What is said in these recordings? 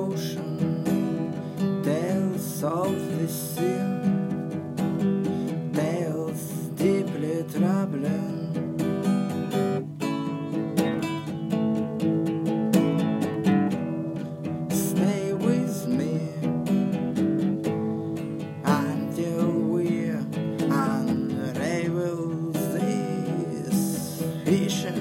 ocean, tales of the sea, tales deeply troubling. Vision.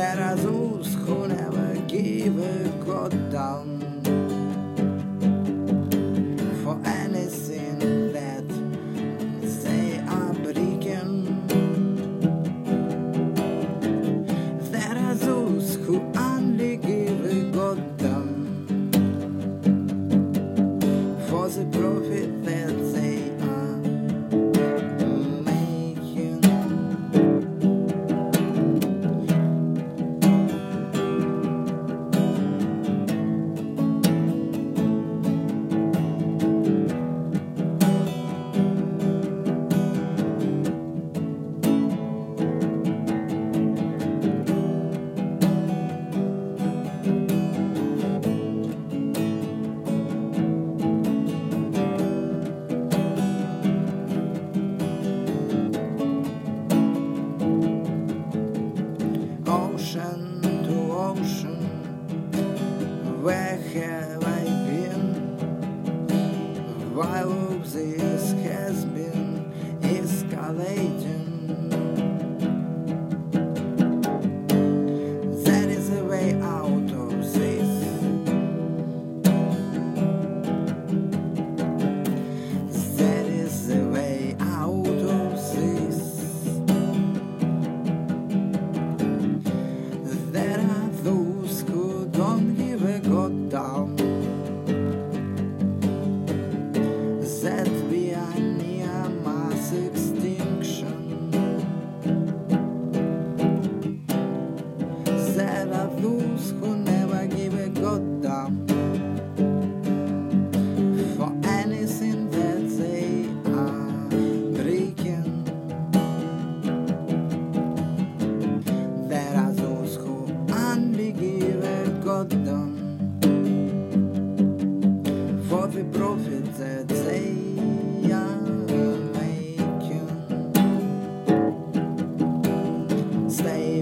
that those could ever give a god down for anything that they are breaking. There are those who only give a god down for the profit that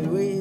we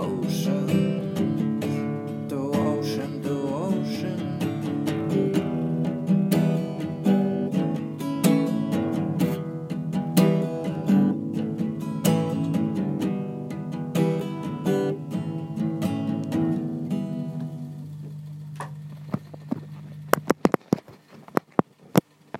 Oh.